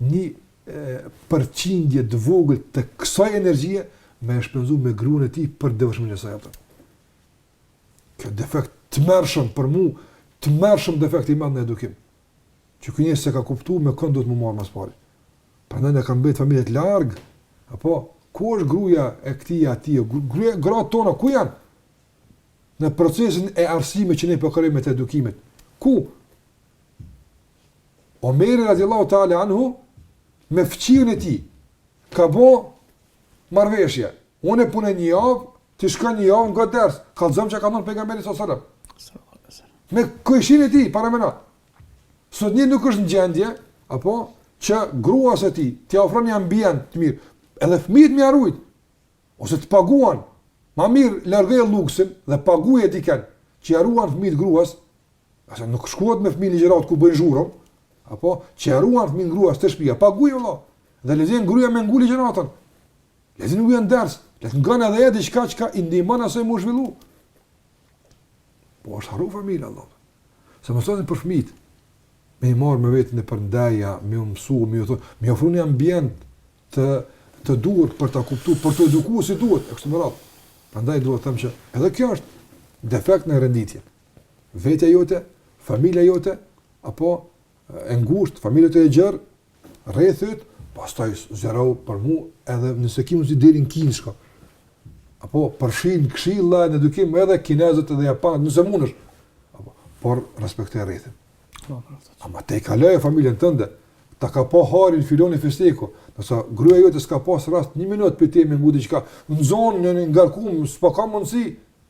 një e, përqindje të vogël të kësaj energjie, me e shpenzu me gruën e tij për devotshmërinë e saj, apo. Kjo defekt i tmerrshëm për mu, tmerrshëm defekt i madhë në edukim. Që ky njeri s'e ka kuptu me kënd duhet m'u marrë ma së pari. Prandaj na kanë mbet familjet larg. Apo ku është gruaja e këtij e atij? Gruaja, gratë tona ku janë? Në procesin e arsimit që ne po kërkojmë të edukimit. Ku? Omeri radiallahu ta'ala anhu me fqinjin e tij ka bo marrëveshje. Unë në punë një javë, Ti shkon një javë ngon ders, kallxon çka ka thënë pejgamberi sallallahu alajhi wasallam. Sallallahu alajhi wasallam. Me kojshinë e tij paramendo. Sot një nuk është në gjendje, apo që gruas së tij t'i ofron një ambient të mirë, edhe fëmijët me ia rujt. Ose të paguan. Ma mirë largoje luksin dhe paguaje dikënd që ia ruan fëmijët gruas. A se nuk shkohet me fëmijë n'ligjëratë ku bëjnë zhurmë, apo që ia ruan fëmijët gruas te shtëpia, paguaje vëlla. Dhe le t'shkon gruaja me ngu ligjëratën. Le të ngon ders, le të ngon edhe ajo diçka që i ndihmon asaj m'u zhvillu. Po është harru familja vallah. Se mos t'them për fëmit. Me i marr me veten e mbasandaj, me u mësu, me u thonë, me ofru një ambient të të duhur për ta kuptuar, për të edukuar si duhet, e kështu me radhë. Prandaj dua të them që edhe kjo është defekt në renditje. Vetja jote, familja jote apo e ngushtë, familja jote e gjerë, rrethi yt, pastaj zgjerohu për mua edhe nëse ke mundësi deri në Kinë shko. Apo përfshij n'këshilla në edukim edhe kinezët edhe japonët, nëse mundesh. Apo por respektoje rrethin. Po, po, po. Ama ta kalojë familjen tënde, ta kapë hajrin filani fisteku, nëse gruaja jote s'ka pas rast një minutë për me ngu diçka, e nxonun, e ngarkume, s'po ka mundësi.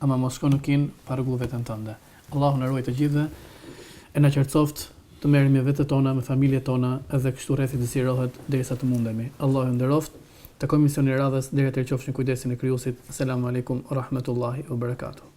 Ama mos shko në Kinë pa rregull veten tënde. Allahu na ruajtë të gjithëve e na qartësoftë të merremi me vetet tona me familjet tona edhe kështu rrethi të zgjerohet derisa të mundemi. Allahu ju nderoftë. Takohemi n'emisionin e radhës deri atëherë qofshi në kujdesin e Krijuesit. Selamu Alejkum ue Rahmetullahi ue Berekatuhu.